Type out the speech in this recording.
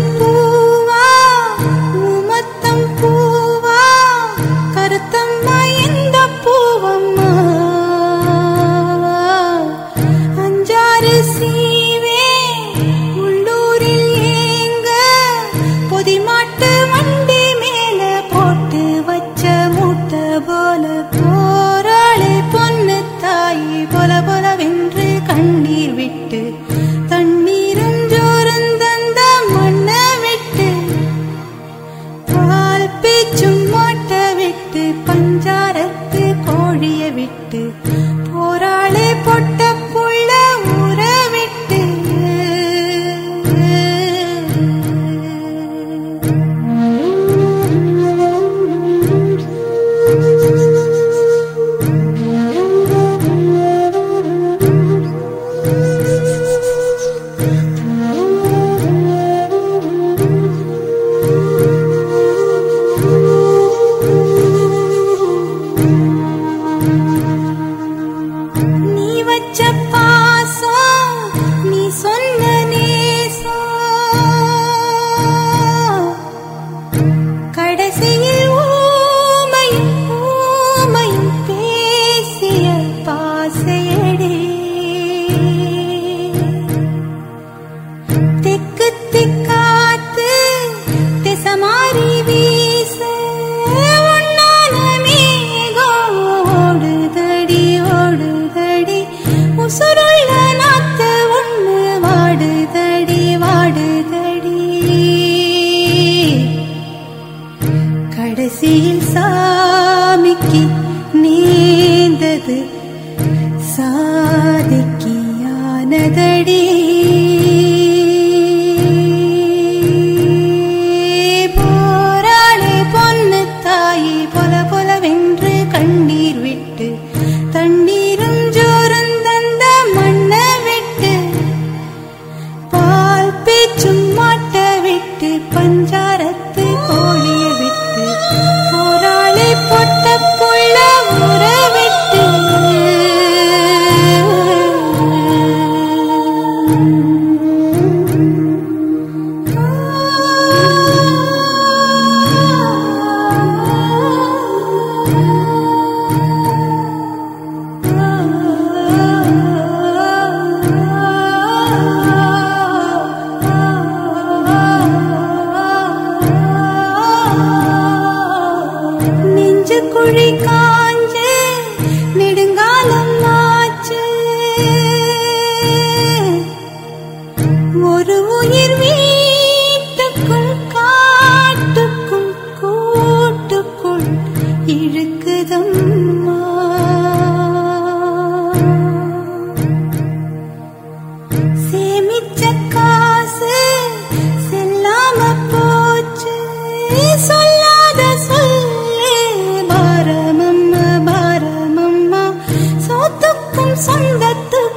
you. நெஞ்சு சொத்துக்கும்